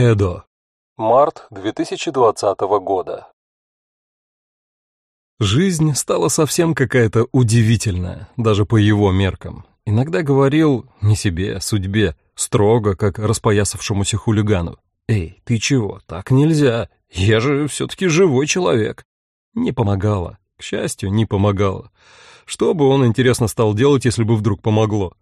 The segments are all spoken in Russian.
Эдо. Март 2020 года. Жизнь стала совсем какая-то удивительная, даже по его меркам. Иногда говорил не себе, судьбе, строго, как распоясавшемуся хулигану. «Эй, ты чего? Так нельзя. Я же все-таки живой человек». Не помогало. К счастью, не помогало. Что бы он, интересно, стал делать, если бы вдруг помогло?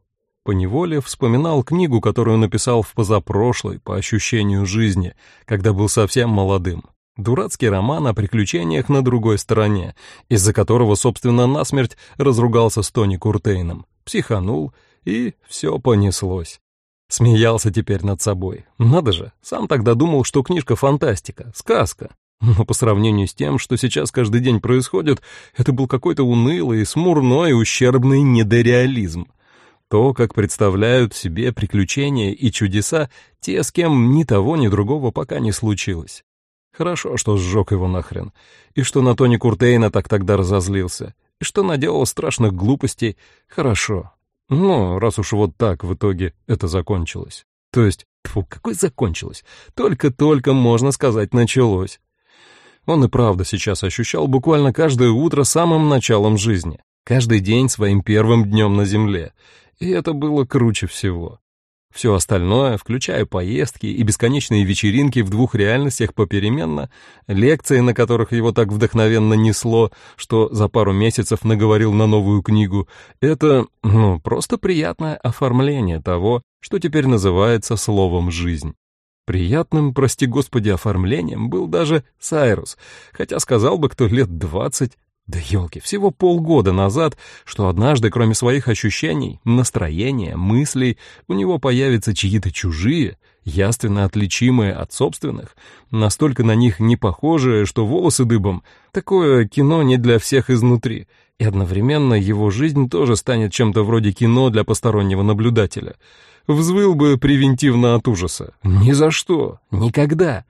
Поневоле вспоминал книгу, которую написал в позапрошлой, по ощущению жизни, когда был совсем молодым. Дурацкий роман о приключениях на другой стороне, из-за которого, собственно, насмерть разругался с Тони Куртейном, психанул, и все понеслось. Смеялся теперь над собой. Надо же, сам тогда думал, что книжка фантастика, сказка. Но по сравнению с тем, что сейчас каждый день происходит, это был какой-то унылый, смурной, ущербный недореализм то, как представляют себе приключения и чудеса те, с кем ни того, ни другого пока не случилось. Хорошо, что сжег его нахрен, и что на Тони Куртейна так тогда разозлился, и что наделал страшных глупостей, хорошо. Ну, раз уж вот так в итоге это закончилось. То есть, фу, какой закончилось? Только-только, можно сказать, началось. Он и правда сейчас ощущал буквально каждое утро самым началом жизни, каждый день своим первым днем на земле, и это было круче всего. Все остальное, включая поездки и бесконечные вечеринки в двух реальностях попеременно, лекции, на которых его так вдохновенно несло, что за пару месяцев наговорил на новую книгу, это, ну, просто приятное оформление того, что теперь называется словом «жизнь». Приятным, прости господи, оформлением был даже Сайрус, хотя сказал бы кто лет двадцать, да елки, всего полгода назад, что однажды, кроме своих ощущений, настроения, мыслей, у него появятся чьи-то чужие, яственно отличимые от собственных, настолько на них не похожие, что волосы дыбом. Такое кино не для всех изнутри, и одновременно его жизнь тоже станет чем-то вроде кино для постороннего наблюдателя. Взвыл бы превентивно от ужаса. Ни за что, никогда.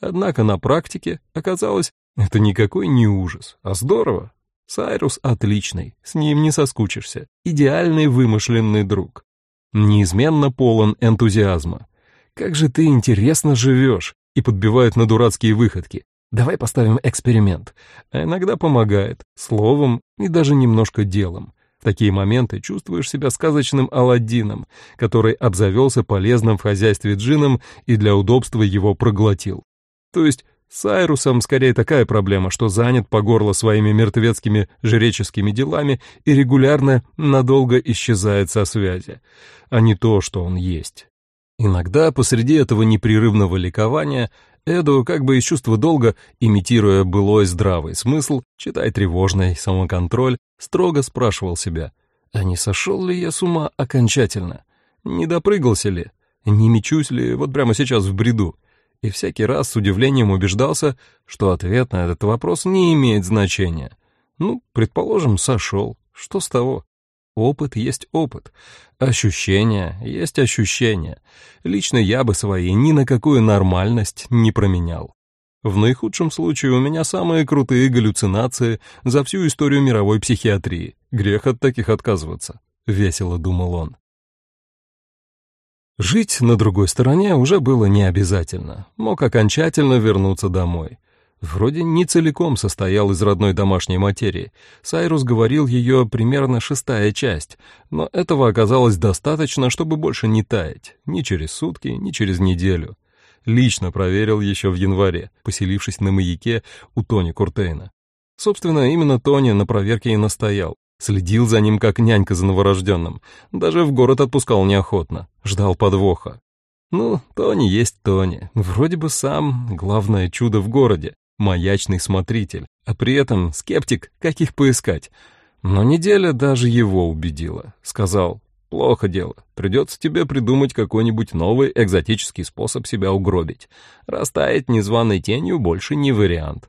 Однако на практике оказалось, это никакой не ужас, а здорово. Сайрус отличный, с ним не соскучишься. Идеальный вымышленный друг. Неизменно полон энтузиазма. Как же ты интересно живешь, и подбивает на дурацкие выходки. Давай поставим эксперимент. А иногда помогает, словом и даже немножко делом. В такие моменты чувствуешь себя сказочным Аладдином, который обзавелся полезным в хозяйстве джином и для удобства его проглотил. То есть с Айрусом скорее такая проблема, что занят по горло своими мертвецкими жреческими делами и регулярно надолго исчезает со связи, а не то, что он есть. Иногда посреди этого непрерывного ликования Эду, как бы из чувства долга, имитируя былой здравый смысл, читай тревожный самоконтроль, строго спрашивал себя, а не сошел ли я с ума окончательно? Не допрыгался ли? Не мечусь ли вот прямо сейчас в бреду? И всякий раз с удивлением убеждался, что ответ на этот вопрос не имеет значения. Ну, предположим, сошел. Что с того? Опыт есть опыт. Ощущения есть ощущения. Лично я бы свои ни на какую нормальность не променял. В наихудшем случае у меня самые крутые галлюцинации за всю историю мировой психиатрии. Грех от таких отказываться, — весело думал он. Жить на другой стороне уже было не обязательно. Мог окончательно вернуться домой. Вроде не целиком состоял из родной домашней материи. Сайрус говорил ее примерно шестая часть, но этого оказалось достаточно, чтобы больше не таять, ни через сутки, ни через неделю. Лично проверил еще в январе, поселившись на маяке у Тони Куртейна. Собственно, именно Тони на проверке и настоял. Следил за ним, как нянька за новорожденным. Даже в город отпускал неохотно. Ждал подвоха. Ну, Тони есть Тони. Вроде бы сам главное чудо в городе. Маячный смотритель. А при этом скептик, как их поискать. Но неделя даже его убедила. Сказал, плохо дело. Придется тебе придумать какой-нибудь новый экзотический способ себя угробить. Растаять незваной тенью больше не вариант.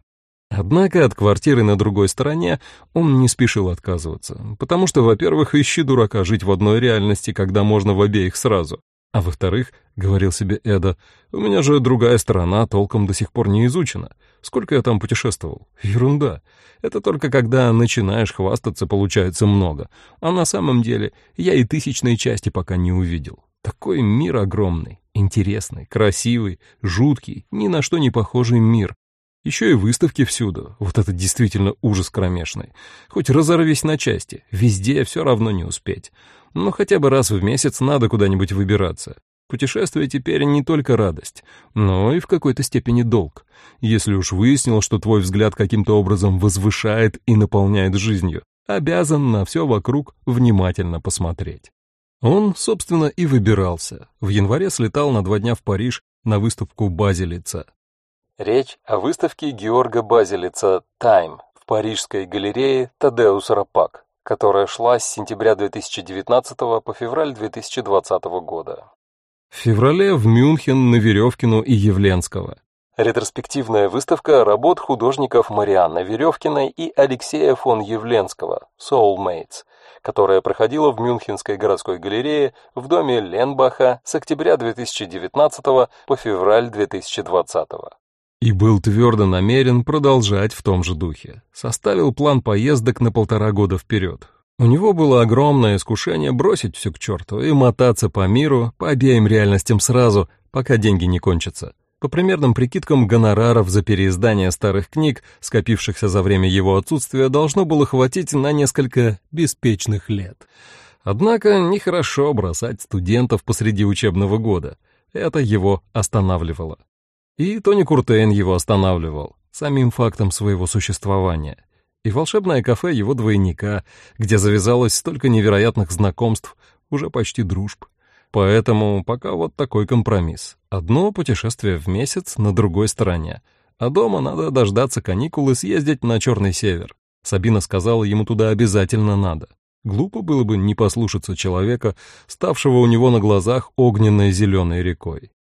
Однако от квартиры на другой стороне он не спешил отказываться, потому что, во-первых, ищи дурака жить в одной реальности, когда можно в обеих сразу. А во-вторых, — говорил себе Эда, — у меня же другая сторона толком до сих пор не изучена. Сколько я там путешествовал? Ерунда. Это только когда начинаешь хвастаться, получается много. А на самом деле я и тысячной части пока не увидел. Такой мир огромный, интересный, красивый, жуткий, ни на что не похожий мир. Еще и выставки всюду. Вот это действительно ужас кромешный. Хоть разорвись на части, везде все равно не успеть. Но хотя бы раз в месяц надо куда-нибудь выбираться. Путешествие теперь не только радость, но и в какой-то степени долг. Если уж выяснил, что твой взгляд каким-то образом возвышает и наполняет жизнью, обязан на все вокруг внимательно посмотреть. Он, собственно, и выбирался. В январе слетал на два дня в Париж на выставку Базилица. Речь о выставке Георга Базилица «Тайм» в парижской галерее Тадеус Рапак, которая шла с сентября 2019 по февраль 2020 года. В феврале в Мюнхен на Веревкину и Явленского. Ретроспективная выставка работ художников Марианны Веревкиной и Алексея фон Явленского «Soulmates», которая проходила в Мюнхенской городской галерее в доме Ленбаха с октября 2019 по февраль 2020. И был твердо намерен продолжать в том же духе. Составил план поездок на полтора года вперед. У него было огромное искушение бросить все к черту и мотаться по миру, по обеим реальностям сразу, пока деньги не кончатся. По примерным прикидкам гонораров за переиздание старых книг, скопившихся за время его отсутствия, должно было хватить на несколько беспечных лет. Однако нехорошо бросать студентов посреди учебного года. Это его останавливало. И Тони Куртейн его останавливал самим фактом своего существования. И волшебное кафе его двойника, где завязалось столько невероятных знакомств, уже почти дружб. Поэтому пока вот такой компромисс. Одно путешествие в месяц на другой стороне. А дома надо дождаться каникул и съездить на Черный Север. Сабина сказала, ему туда обязательно надо. Глупо было бы не послушаться человека, ставшего у него на глазах огненной зеленой рекой.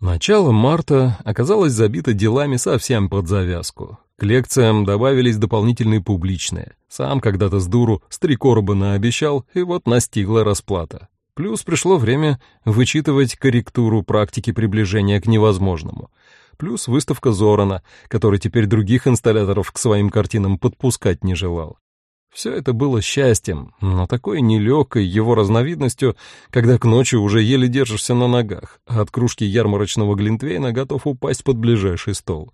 Начало марта оказалось забито делами совсем под завязку. К лекциям добавились дополнительные публичные. Сам когда-то с дуру с три короба наобещал, и вот настигла расплата. Плюс пришло время вычитывать корректуру практики приближения к невозможному. Плюс выставка Зорана, который теперь других инсталляторов к своим картинам подпускать не желал. Все это было счастьем, но такой нелегкой его разновидностью, когда к ночи уже еле держишься на ногах, а от кружки ярмарочного глинтвейна готов упасть под ближайший стол.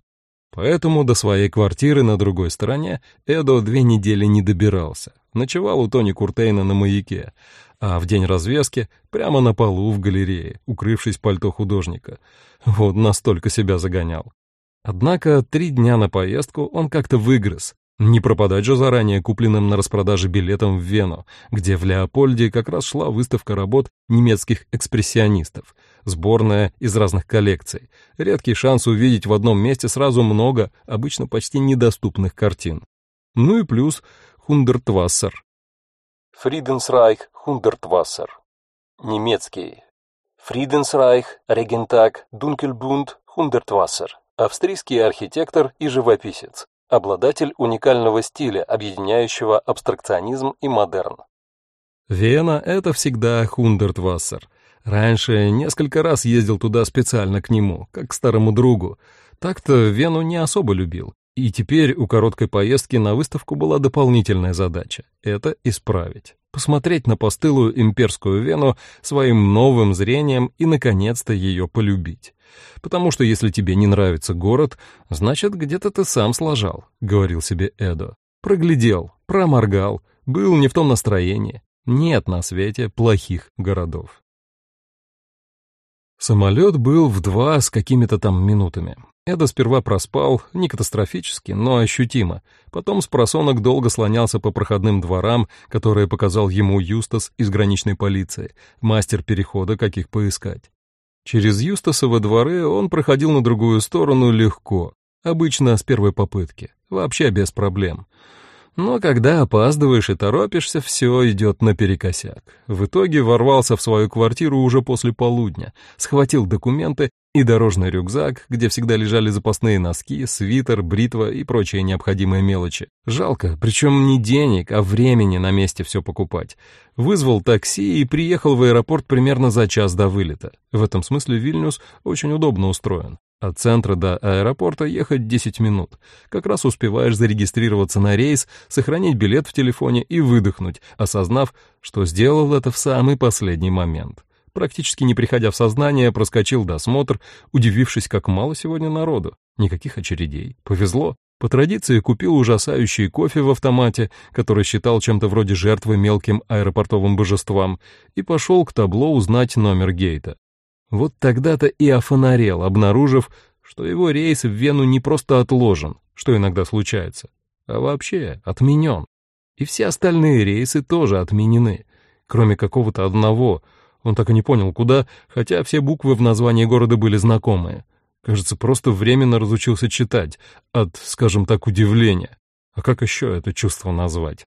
Поэтому до своей квартиры на другой стороне Эдо две недели не добирался. Ночевал у Тони Куртейна на маяке, а в день развески прямо на полу в галерее, укрывшись пальто художника. Вот настолько себя загонял. Однако три дня на поездку он как-то выгрыз, не пропадать же заранее купленным на распродаже билетом в Вену, где в Леопольде как раз шла выставка работ немецких экспрессионистов, сборная из разных коллекций. Редкий шанс увидеть в одном месте сразу много, обычно почти недоступных картин. Ну и плюс Хундертвассер. Фриденсрайх Хундертвассер. Немецкий. Фриденсрайх Регентаг Дункельбунд Хундертвассер. Австрийский архитектор и живописец обладатель уникального стиля, объединяющего абстракционизм и модерн. Вена — это всегда Хундертвассер. Раньше несколько раз ездил туда специально к нему, как к старому другу. Так-то Вену не особо любил. И теперь у короткой поездки на выставку была дополнительная задача — это исправить. Посмотреть на постылую имперскую Вену своим новым зрением и, наконец-то, ее полюбить. Потому что если тебе не нравится город, значит, где-то ты сам сложал, — говорил себе Эдо. Проглядел, проморгал, был не в том настроении. Нет на свете плохих городов. Самолет был в два с какими-то там минутами. Эда сперва проспал, не катастрофически, но ощутимо. Потом с просонок долго слонялся по проходным дворам, которые показал ему Юстас из граничной полиции, мастер перехода, каких поискать. Через Юстасовы дворы он проходил на другую сторону легко, обычно с первой попытки, вообще без проблем. Но когда опаздываешь и торопишься, все идет наперекосяк. В итоге ворвался в свою квартиру уже после полудня, схватил документы и дорожный рюкзак, где всегда лежали запасные носки, свитер, бритва и прочие необходимые мелочи. Жалко, причем не денег, а времени на месте все покупать. Вызвал такси и приехал в аэропорт примерно за час до вылета. В этом смысле Вильнюс очень удобно устроен. От центра до аэропорта ехать 10 минут. Как раз успеваешь зарегистрироваться на рейс, сохранить билет в телефоне и выдохнуть, осознав, что сделал это в самый последний момент. Практически не приходя в сознание, проскочил досмотр, удивившись, как мало сегодня народу. Никаких очередей. Повезло. По традиции купил ужасающий кофе в автомате, который считал чем-то вроде жертвы мелким аэропортовым божествам, и пошел к табло узнать номер гейта. Вот тогда-то и офонарел, обнаружив, что его рейс в Вену не просто отложен, что иногда случается, а вообще отменен. И все остальные рейсы тоже отменены, кроме какого-то одного. Он так и не понял, куда, хотя все буквы в названии города были знакомые. Кажется, просто временно разучился читать, от, скажем так, удивления. А как еще это чувство назвать?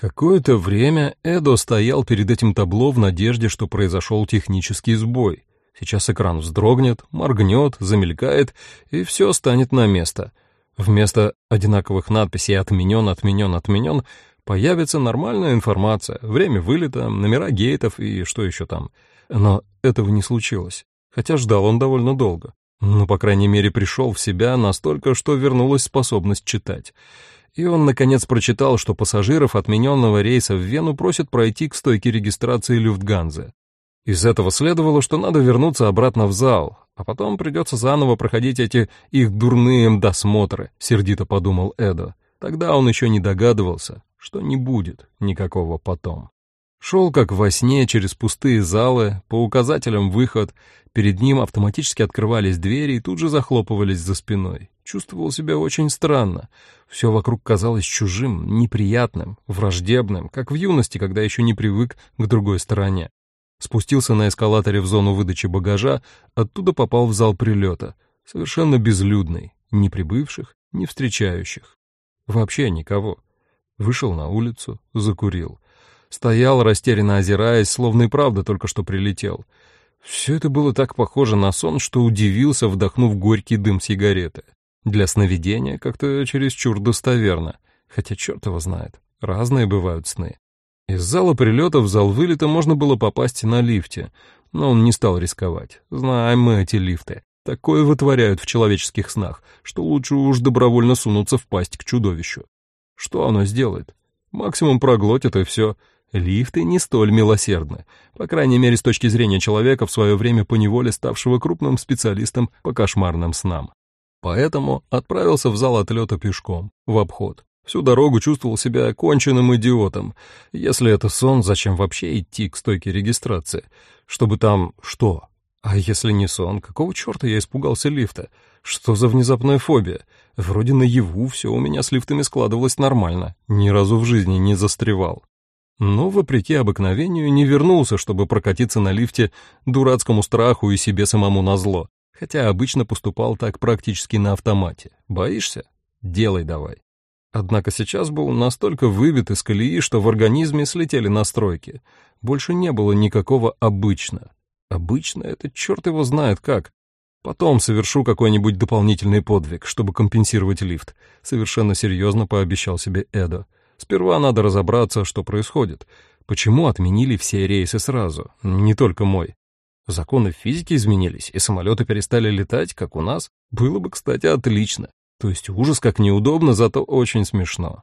Какое-то время Эдо стоял перед этим табло в надежде, что произошел технический сбой. Сейчас экран вздрогнет, моргнет, замелькает, и все станет на место. Вместо одинаковых надписей «отменен», «отменен», «отменен» появится нормальная информация, время вылета, номера гейтов и что еще там. Но этого не случилось, хотя ждал он довольно долго. Но, по крайней мере, пришел в себя настолько, что вернулась способность читать и он, наконец, прочитал, что пассажиров отмененного рейса в Вену просят пройти к стойке регистрации Люфтганзе. Из этого следовало, что надо вернуться обратно в зал, а потом придется заново проходить эти их дурные досмотры, сердито подумал Эдо. Тогда он еще не догадывался, что не будет никакого потом. Шел как во сне через пустые залы, по указателям выход, перед ним автоматически открывались двери и тут же захлопывались за спиной. Чувствовал себя очень странно. Все вокруг казалось чужим, неприятным, враждебным, как в юности, когда еще не привык к другой стороне. Спустился на эскалаторе в зону выдачи багажа, оттуда попал в зал прилета, совершенно безлюдный, ни прибывших, ни встречающих. Вообще никого. Вышел на улицу, закурил. Стоял, растерянно озираясь, словно и правда только что прилетел. Все это было так похоже на сон, что удивился, вдохнув горький дым сигареты. Для сновидения как-то чересчур достоверно, хотя черт его знает, разные бывают сны. Из зала прилета в зал вылета можно было попасть на лифте, но он не стал рисковать. Знаем мы эти лифты. Такое вытворяют в человеческих снах, что лучше уж добровольно сунуться в пасть к чудовищу. Что оно сделает? Максимум проглотит и все. Лифты не столь милосердны, по крайней мере с точки зрения человека в свое время поневоле ставшего крупным специалистом по кошмарным снам. Поэтому отправился в зал отлета пешком, в обход. Всю дорогу чувствовал себя конченным идиотом. Если это сон, зачем вообще идти к стойке регистрации? Чтобы там что? А если не сон, какого черта я испугался лифта? Что за внезапная фобия? Вроде наяву все у меня с лифтами складывалось нормально, ни разу в жизни не застревал. Но, вопреки обыкновению, не вернулся, чтобы прокатиться на лифте дурацкому страху и себе самому назло хотя обычно поступал так практически на автомате. Боишься? Делай давай. Однако сейчас был настолько выбит из колеи, что в организме слетели настройки. Больше не было никакого «обычно». Обычно это черт его знает как. Потом совершу какой-нибудь дополнительный подвиг, чтобы компенсировать лифт. Совершенно серьезно пообещал себе Эдо. Сперва надо разобраться, что происходит. Почему отменили все рейсы сразу? Не только мой. Законы физики изменились, и самолеты перестали летать, как у нас. Было бы, кстати, отлично. То есть ужас как неудобно, зато очень смешно.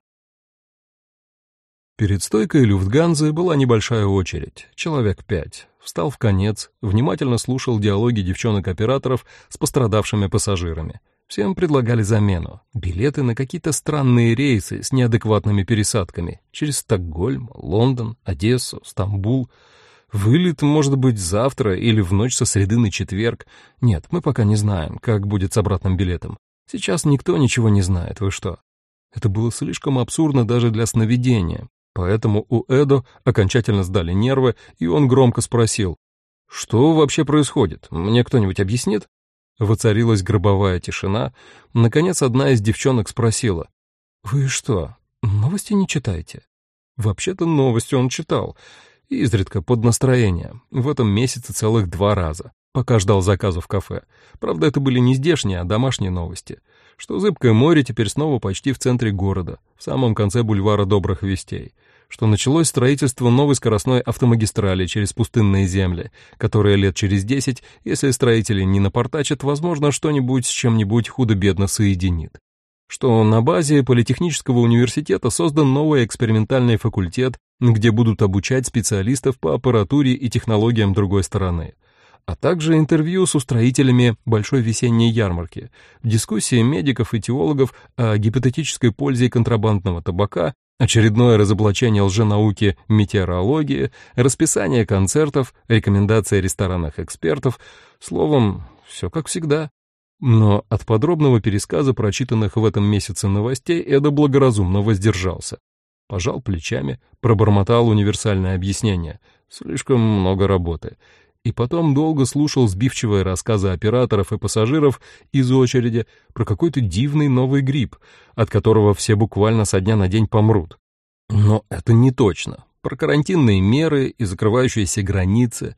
Перед стойкой Люфтганзы была небольшая очередь, человек пять. Встал в конец, внимательно слушал диалоги девчонок-операторов с пострадавшими пассажирами. Всем предлагали замену. Билеты на какие-то странные рейсы с неадекватными пересадками через Стокгольм, Лондон, Одессу, Стамбул — Вылет может быть завтра или в ночь со среды на четверг. Нет, мы пока не знаем, как будет с обратным билетом. Сейчас никто ничего не знает, вы что? Это было слишком абсурдно даже для сновидения. Поэтому у Эдо окончательно сдали нервы, и он громко спросил, «Что вообще происходит? Мне кто-нибудь объяснит?» Воцарилась гробовая тишина. Наконец одна из девчонок спросила, «Вы что, новости не читаете?» Вообще-то новости он читал, Изредка под настроение. В этом месяце целых два раза. Пока ждал заказа в кафе. Правда, это были не здешние, а домашние новости. Что Зыбкое море теперь снова почти в центре города, в самом конце бульвара Добрых Вестей. Что началось строительство новой скоростной автомагистрали через пустынные земли, которая лет через десять, если строители не напортачат, возможно, что-нибудь с чем-нибудь худо-бедно соединит. Что на базе Политехнического университета создан новый экспериментальный факультет, где будут обучать специалистов по аппаратуре и технологиям другой стороны – а также интервью с устроителями Большой весенней ярмарки, дискуссии медиков и теологов о гипотетической пользе контрабандного табака, очередное разоблачение лженауки метеорологии, расписание концертов, рекомендации ресторанных экспертов, словом, все как всегда. Но от подробного пересказа прочитанных в этом месяце новостей Эда благоразумно воздержался. Пожал плечами, пробормотал универсальное объяснение. Слишком много работы и потом долго слушал сбивчивые рассказы операторов и пассажиров из очереди про какой-то дивный новый грипп, от которого все буквально со дня на день помрут. Но это не точно. Про карантинные меры и закрывающиеся границы.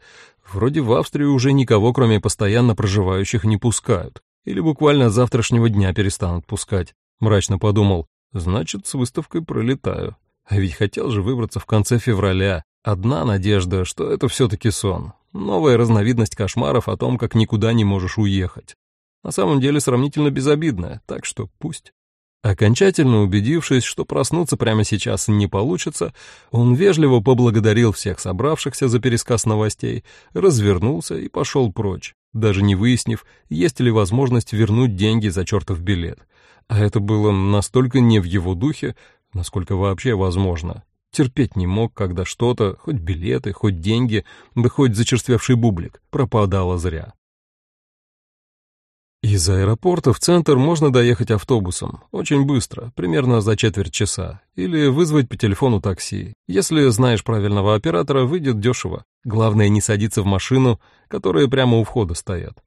Вроде в Австрию уже никого, кроме постоянно проживающих, не пускают. Или буквально с завтрашнего дня перестанут пускать. Мрачно подумал. Значит, с выставкой пролетаю. А ведь хотел же выбраться в конце февраля. Одна надежда, что это все-таки сон. Новая разновидность кошмаров о том, как никуда не можешь уехать. На самом деле сравнительно безобидная, так что пусть. Окончательно убедившись, что проснуться прямо сейчас не получится, он вежливо поблагодарил всех собравшихся за пересказ новостей, развернулся и пошел прочь, даже не выяснив, есть ли возможность вернуть деньги за чертов билет. А это было настолько не в его духе, насколько вообще возможно. Терпеть не мог, когда что-то, хоть билеты, хоть деньги, да хоть зачерствевший бублик, пропадало зря. Из аэропорта в центр можно доехать автобусом, очень быстро, примерно за четверть часа, или вызвать по телефону такси. Если знаешь правильного оператора, выйдет дешево. Главное не садиться в машину, которые прямо у входа стоят.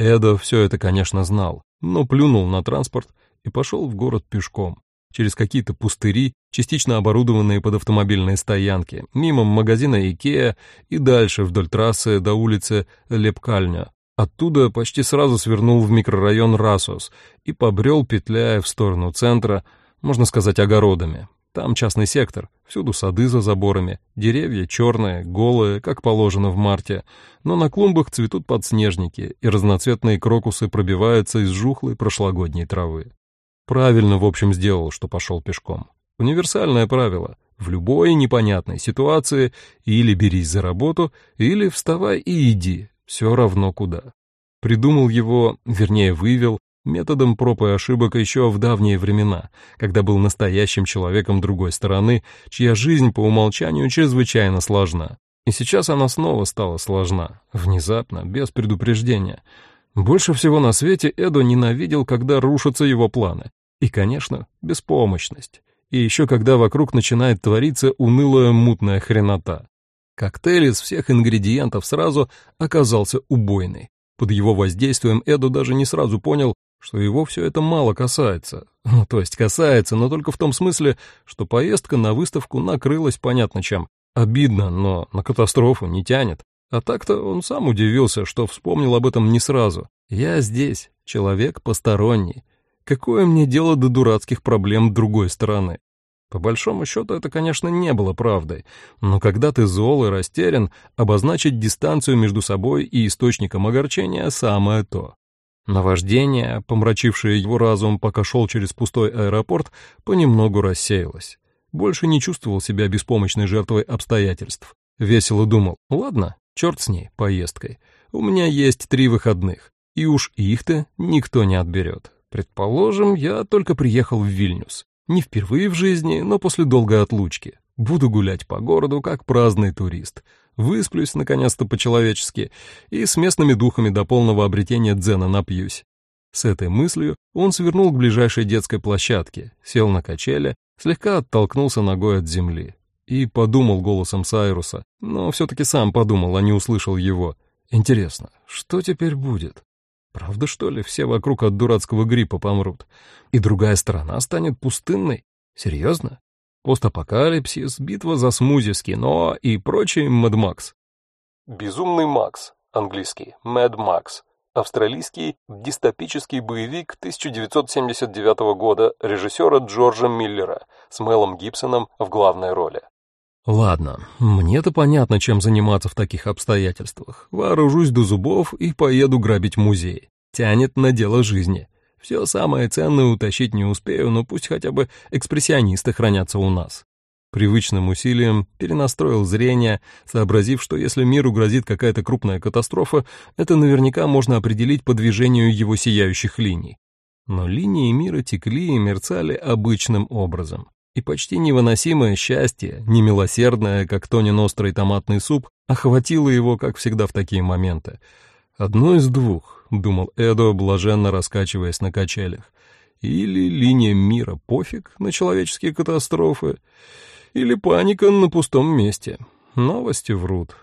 Эдо все это, конечно, знал, но плюнул на транспорт и пошел в город пешком через какие-то пустыри, частично оборудованные под автомобильные стоянки, мимо магазина Икеа и дальше вдоль трассы до улицы Лепкальня. Оттуда почти сразу свернул в микрорайон Расос и побрел, петляя в сторону центра, можно сказать, огородами. Там частный сектор, всюду сады за заборами, деревья черные, голые, как положено в марте, но на клумбах цветут подснежники, и разноцветные крокусы пробиваются из жухлой прошлогодней травы. Правильно, в общем, сделал, что пошел пешком. Универсальное правило. В любой непонятной ситуации или берись за работу, или вставай и иди, все равно куда. Придумал его, вернее, вывел, методом проб и ошибок еще в давние времена, когда был настоящим человеком другой стороны, чья жизнь по умолчанию чрезвычайно сложна. И сейчас она снова стала сложна, внезапно, без предупреждения — больше всего на свете Эдо ненавидел, когда рушатся его планы. И, конечно, беспомощность. И еще когда вокруг начинает твориться унылая мутная хренота. Коктейль из всех ингредиентов сразу оказался убойный. Под его воздействием Эдо даже не сразу понял, что его все это мало касается. Ну, то есть касается, но только в том смысле, что поездка на выставку накрылась понятно чем. Обидно, но на катастрофу не тянет. А так-то он сам удивился, что вспомнил об этом не сразу. Я здесь, человек посторонний. Какое мне дело до дурацких проблем другой стороны? По большому счету это, конечно, не было правдой, но когда ты зол и растерян, обозначить дистанцию между собой и источником огорчения — самое то. Наваждение, помрачившее его разум, пока шел через пустой аэропорт, понемногу рассеялось. Больше не чувствовал себя беспомощной жертвой обстоятельств. Весело думал, ладно, Черт с ней, поездкой. У меня есть три выходных, и уж их-то никто не отберет. Предположим, я только приехал в Вильнюс. Не впервые в жизни, но после долгой отлучки. Буду гулять по городу, как праздный турист. Высплюсь, наконец-то, по-человечески, и с местными духами до полного обретения дзена напьюсь. С этой мыслью он свернул к ближайшей детской площадке, сел на качели, слегка оттолкнулся ногой от земли и подумал голосом Сайруса, но все-таки сам подумал, а не услышал его. Интересно, что теперь будет? Правда, что ли, все вокруг от дурацкого гриппа помрут? И другая сторона станет пустынной? Серьезно? Постапокалипсис, битва за смузи с кино и прочий Мэд Макс. «Безумный Макс», английский, Мэд Макс, австралийский дистопический боевик 1979 года режиссера Джорджа Миллера с Мелом Гибсоном в главной роли. Ладно, мне-то понятно, чем заниматься в таких обстоятельствах. Вооружусь до зубов и поеду грабить музей. Тянет на дело жизни. Все самое ценное утащить не успею, но пусть хотя бы экспрессионисты хранятся у нас. Привычным усилием перенастроил зрение, сообразив, что если миру грозит какая-то крупная катастрофа, это наверняка можно определить по движению его сияющих линий. Но линии мира текли и мерцали обычным образом. И почти невыносимое счастье, немилосердное, как Тонин острый томатный суп, охватило его, как всегда в такие моменты. «Одно из двух», — думал Эдо, блаженно раскачиваясь на качелях. «Или линия мира пофиг на человеческие катастрофы, или паника на пустом месте. Новости врут.